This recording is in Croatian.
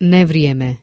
Nevrijeme.